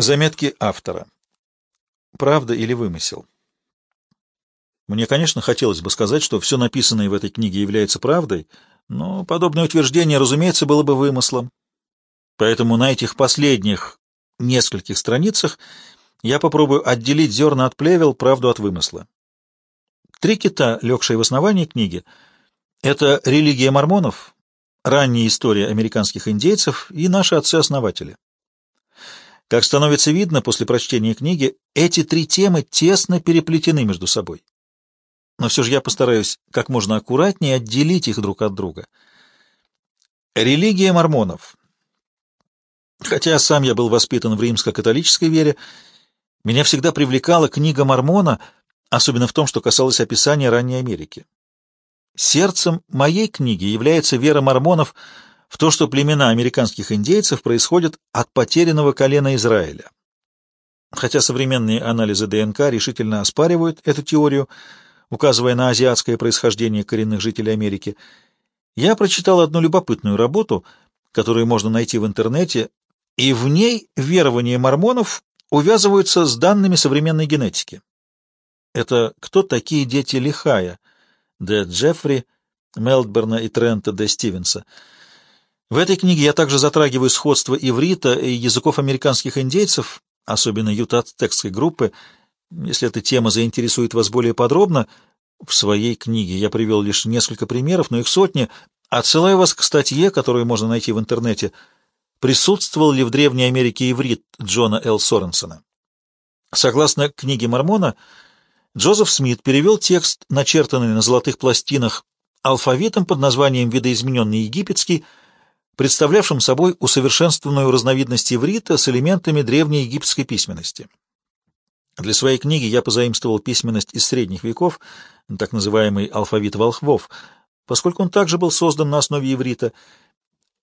Заметки автора. Правда или вымысел? Мне, конечно, хотелось бы сказать, что все написанное в этой книге является правдой, но подобное утверждение, разумеется, было бы вымыслом. Поэтому на этих последних нескольких страницах я попробую отделить зерна от плевел, правду от вымысла. Три кита, легшие в основании книги, это религия мормонов, ранняя история американских индейцев и наши отцы-основатели. Как становится видно после прочтения книги, эти три темы тесно переплетены между собой но все же я постараюсь как можно аккуратнее отделить их друг от друга. Религия мормонов. Хотя сам я был воспитан в римско-католической вере, меня всегда привлекала книга Мормона, особенно в том, что касалось описания ранней Америки. Сердцем моей книги является вера мормонов в то, что племена американских индейцев происходят от потерянного колена Израиля. Хотя современные анализы ДНК решительно оспаривают эту теорию, указывая на азиатское происхождение коренных жителей Америки, я прочитал одну любопытную работу, которую можно найти в интернете, и в ней верования мормонов увязываются с данными современной генетики. Это кто такие дети Лихая, Д. Джеффри, Мелдберна и Трента Д. Стивенса. В этой книге я также затрагиваю сходство иврита и языков американских индейцев, особенно ютацтекской группы, если эта тема заинтересует вас более подробно, в своей книге я привел лишь несколько примеров, но их сотни. Отсылаю вас к статье, которую можно найти в интернете «Присутствовал ли в Древней Америке иврит» Джона Л. Соренсона. Согласно книге Мормона, Джозеф Смит перевел текст, начертанный на золотых пластинах, алфавитом под названием «Видоизмененный египетский», представлявшим собой усовершенствованную разновидность иврита с элементами древней египетской письменности. Для своей книги я позаимствовал письменность из средних веков, так называемый алфавит волхвов, поскольку он также был создан на основе иврита.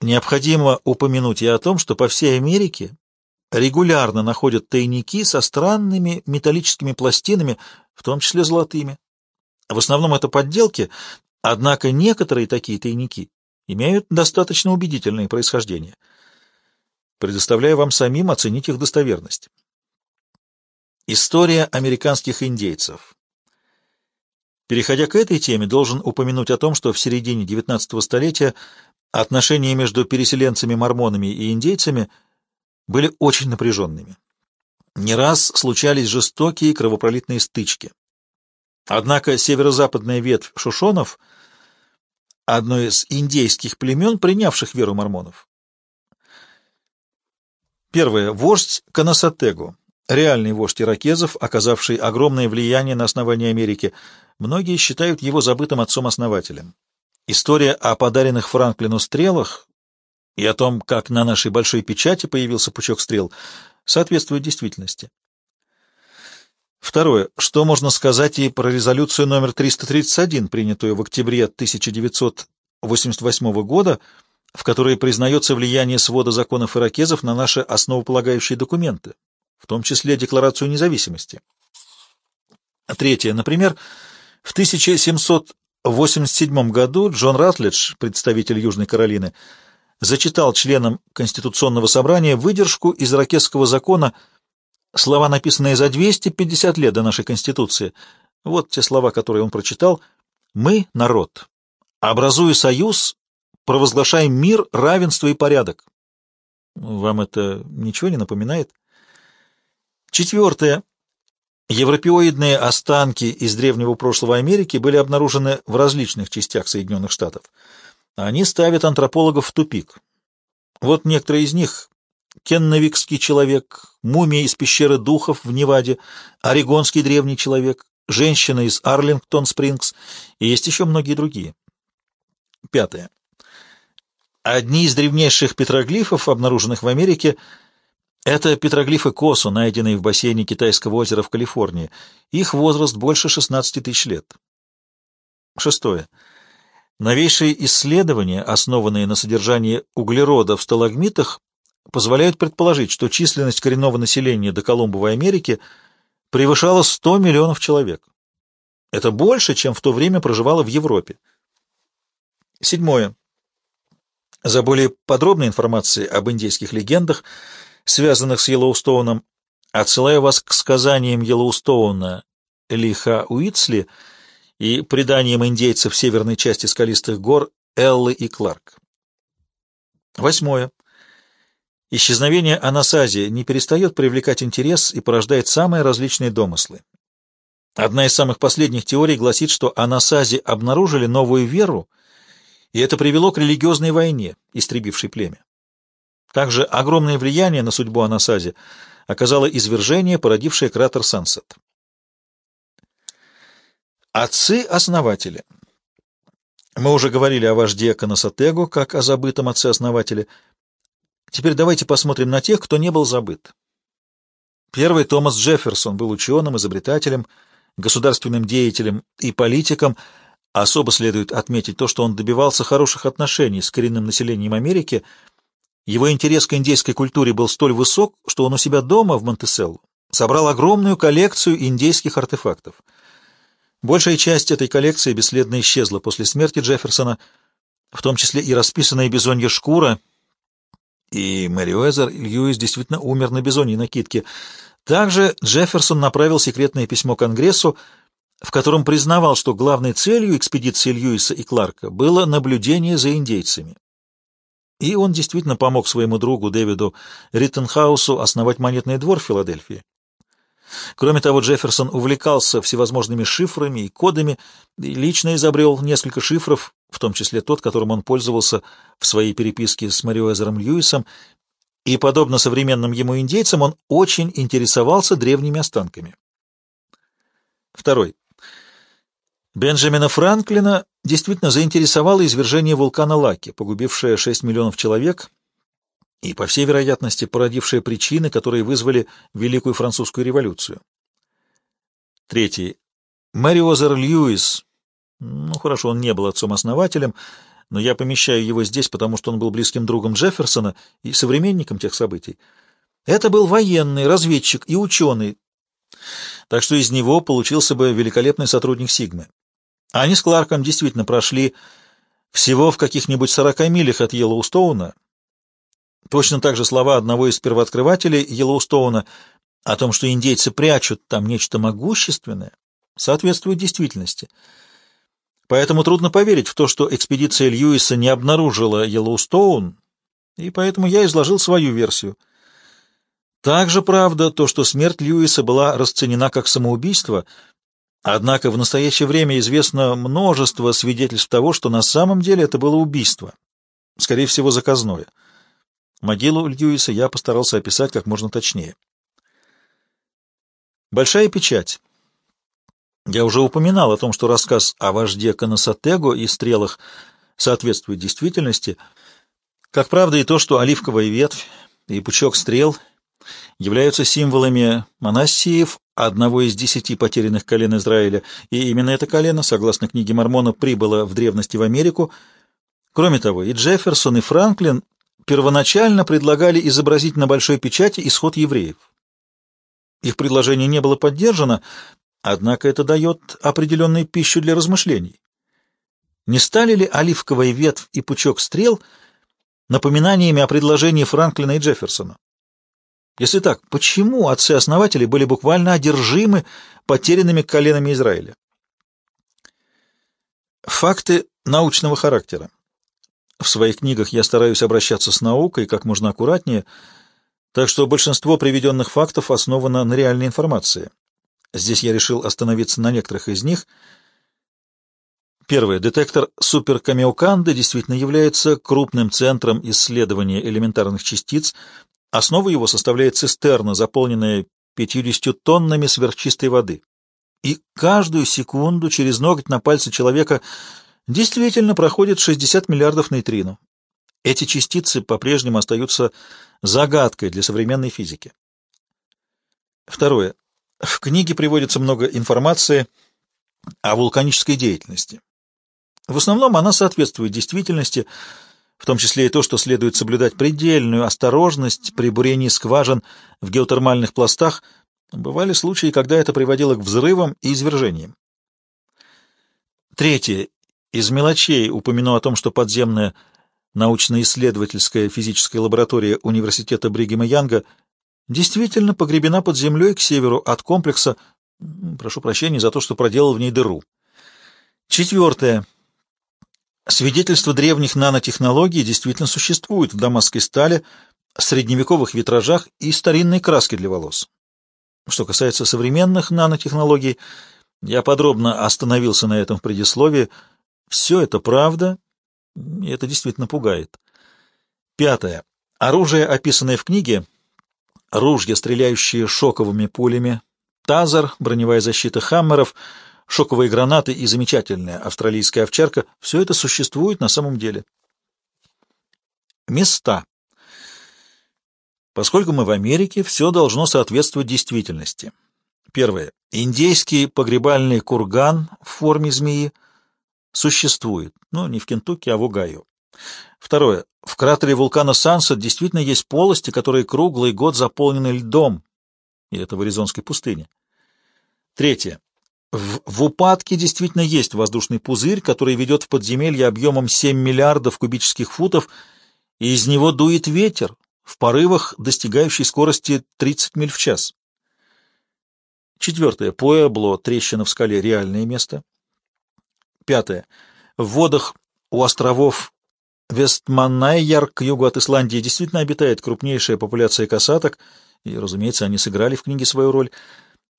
Необходимо упомянуть и о том, что по всей Америке регулярно находят тайники со странными металлическими пластинами, в том числе золотыми. В основном это подделки, однако некоторые такие тайники имеют достаточно убедительное происхождение. Предоставляю вам самим оценить их достоверность. История американских индейцев. Переходя к этой теме, должен упомянуть о том, что в середине XIX столетия отношения между переселенцами-мормонами и индейцами были очень напряженными. Не раз случались жестокие кровопролитные стычки. Однако северо-западная ветвь шушонов, одно из индейских племен, принявших веру мормонов. Первое. Вождь Канасатегу реальный вождь иракезов, оказавший огромное влияние на основание Америки. Многие считают его забытым отцом-основателем. История о подаренных Франклину стрелах и о том, как на нашей большой печати появился пучок стрел, соответствует действительности. Второе. Что можно сказать и про резолюцию номер 331, принятую в октябре 1988 года, в которой признается влияние свода законов иракезов на наши основополагающие документы, в том числе Декларацию независимости. Третье. Например, в 1787 году Джон Ратлидж, представитель Южной Каролины, зачитал членам Конституционного собрания выдержку из Ракетского закона, слова, написанные за 250 лет до нашей Конституции. Вот те слова, которые он прочитал. «Мы, народ, образуя союз, провозглашаем мир, равенство и порядок». Вам это ничего не напоминает? Четвертое. Европеоидные останки из древнего прошлого Америки были обнаружены в различных частях Соединенных Штатов. Они ставят антропологов в тупик. Вот некоторые из них. Кенновикский человек, мумия из пещеры духов в Неваде, орегонский древний человек, женщина из Арлингтон-Спрингс и есть еще многие другие. Пятое. Одни из древнейших петроглифов, обнаруженных в Америке, это петроглифы Косу, найденные в бассейне Китайского озера в Калифорнии. Их возраст больше 16 тысяч лет. Шестое. Новейшие исследования, основанные на содержании углерода в сталагмитах, позволяют предположить, что численность коренного населения до Колумбовой Америки превышала 100 миллионов человек. Это больше, чем в то время проживало в Европе. Седьмое. За более подробной информацией об индейских легендах – связанных с Йеллоустоуном, отсылаю вас к сказаниям Йеллоустоуна Лиха Уитсли и преданиям индейцев северной части скалистых гор Эллы и Кларк. Восьмое. Исчезновение Анасази не перестает привлекать интерес и порождает самые различные домыслы. Одна из самых последних теорий гласит, что Анасази обнаружили новую веру, и это привело к религиозной войне, истребившей племя. Также огромное влияние на судьбу Анасази оказало извержение, породившее кратер Сансет. Отцы-основатели Мы уже говорили о вожде Канасатего, как о забытом отце-основателе. Теперь давайте посмотрим на тех, кто не был забыт. Первый Томас Джефферсон был ученым, изобретателем, государственным деятелем и политиком, особо следует отметить то, что он добивался хороших отношений с коренным населением Америки. Его интерес к индейской культуре был столь высок, что он у себя дома в Монтеселло собрал огромную коллекцию индейских артефактов. Большая часть этой коллекции бесследно исчезла после смерти Джефферсона, в том числе и расписанная бизонья шкура, и Мэри Уэзер Льюис действительно умер на бизоньей накидке — также Джефферсон направил секретное письмо Конгрессу, в котором признавал, что главной целью экспедиции Льюиса и Кларка было наблюдение за индейцами. И он действительно помог своему другу Дэвиду Риттенхаусу основать монетный двор в Филадельфии. Кроме того, Джефферсон увлекался всевозможными шифрами и кодами и лично изобрел несколько шифров, в том числе тот, которым он пользовался в своей переписке с Мариуэзером Льюисом и, подобно современным ему индейцам, он очень интересовался древними останками. Второй. Бенджамина Франклина действительно заинтересовало извержение вулкана Лаки, погубившее 6 миллионов человек и, по всей вероятности, породившее причины, которые вызвали Великую Французскую революцию. Третий. Мэри Озер Льюис, ну хорошо, он не был отцом-основателем, но я помещаю его здесь, потому что он был близким другом Джефферсона и современником тех событий. Это был военный, разведчик и ученый, так что из него получился бы великолепный сотрудник Сигмы. Они с Кларком действительно прошли всего в каких-нибудь сорока милях от Йеллоустоуна. Точно так же слова одного из первооткрывателей Йеллоустоуна о том, что индейцы прячут там нечто могущественное, соответствуют действительности — Поэтому трудно поверить в то, что экспедиция Льюиса не обнаружила Йеллоустоун, и поэтому я изложил свою версию. Также правда то, что смерть Льюиса была расценена как самоубийство, однако в настоящее время известно множество свидетельств того, что на самом деле это было убийство, скорее всего, заказное. Могилу Льюиса я постарался описать как можно точнее. Большая печать. Я уже упоминал о том, что рассказ о вожде Канасатего и стрелах соответствует действительности, как правда и то, что оливковая ветвь и пучок стрел являются символами Манассиев, одного из десяти потерянных колен Израиля, и именно это колено, согласно книге Мормона, прибыло в древности в Америку. Кроме того, и Джефферсон, и Франклин первоначально предлагали изобразить на большой печати исход евреев. Их предложение не было поддержано, Однако это дает определенную пищу для размышлений. Не стали ли оливковая ветвь и пучок стрел напоминаниями о предложении Франклина и Джефферсона? Если так, почему отцы-основатели были буквально одержимы потерянными коленами Израиля? Факты научного характера. В своих книгах я стараюсь обращаться с наукой как можно аккуратнее, так что большинство приведенных фактов основано на реальной информации. Здесь я решил остановиться на некоторых из них. Первое. Детектор суперкамеоканды действительно является крупным центром исследования элементарных частиц. Основу его составляет цистерна, заполненная 50 тоннами сверхчистой воды. И каждую секунду через ноготь на пальце человека действительно проходит 60 миллиардов нейтрино. Эти частицы по-прежнему остаются загадкой для современной физики. Второе. В книге приводится много информации о вулканической деятельности. В основном она соответствует действительности, в том числе и то, что следует соблюдать предельную осторожность при бурении скважин в геотермальных пластах. Бывали случаи, когда это приводило к взрывам и извержениям. Третье. Из мелочей упомяну о том, что подземная научно-исследовательская физическая лаборатория университета Бригема Янга, действительно погребена под землей к северу от комплекса, прошу прощения за то, что проделал в ней дыру. Четвертое. Свидетельства древних нанотехнологий действительно существуют в дамасской стали, средневековых витражах и старинной краске для волос. Что касается современных нанотехнологий, я подробно остановился на этом в предисловии. Все это правда, и это действительно пугает. Пятое. Оружие, описанное в книге, ружья, стреляющие шоковыми пулями, тазер, броневая защита хаммеров, шоковые гранаты и замечательная австралийская овчарка — все это существует на самом деле. Места. Поскольку мы в Америке, все должно соответствовать действительности. Первое. Индейский погребальный курган в форме змеи существует, но не в Кентукки, а в Огайо. Второе. В кратере вулкана Сансет действительно есть полости, которые круглый год заполнены льдом, и это в Аризонской пустыне. Третье. В, в упадке действительно есть воздушный пузырь, который ведет в подземелье объемом 7 миллиардов кубических футов, и из него дует ветер, в порывах, достигающий скорости 30 миль в час. Четвертое. Пуэбло, трещина в скале, реальное место. Пятое. В водах у островов Вестманайяр к югу от Исландии действительно обитает крупнейшая популяция касаток, и, разумеется, они сыграли в книге свою роль.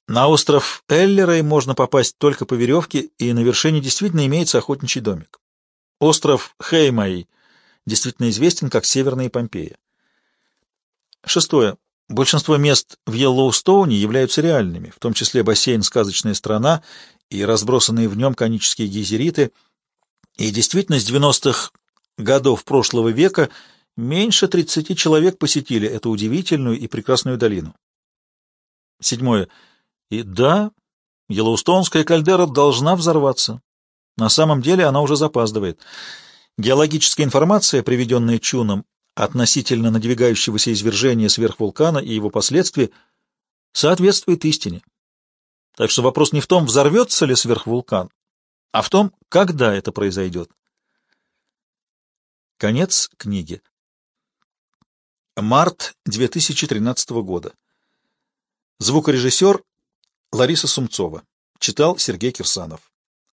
На остров Эллерой можно попасть только по веревке, и на вершине действительно имеется охотничий домик. Остров Хеймай действительно известен как Северная Помпея. Шестое. Большинство мест в Йеллоустоуне являются реальными, в том числе бассейн «Сказочная страна» и разбросанные в нем конические гейзериты. И действительно, с 90-х годов прошлого века меньше 30 человек посетили эту удивительную и прекрасную долину. Седьмое. И да, Йеллоустонская кальдера должна взорваться. На самом деле она уже запаздывает. Геологическая информация, приведенная Чуном, относительно надвигающегося извержения сверхвулкана и его последствий соответствует истине. Так что вопрос не в том, взорвется ли сверхвулкан, а в том, когда это произойдет. Конец книги. Март 2013 года. Звукорежиссер Лариса Сумцова. Читал Сергей Кирсанов.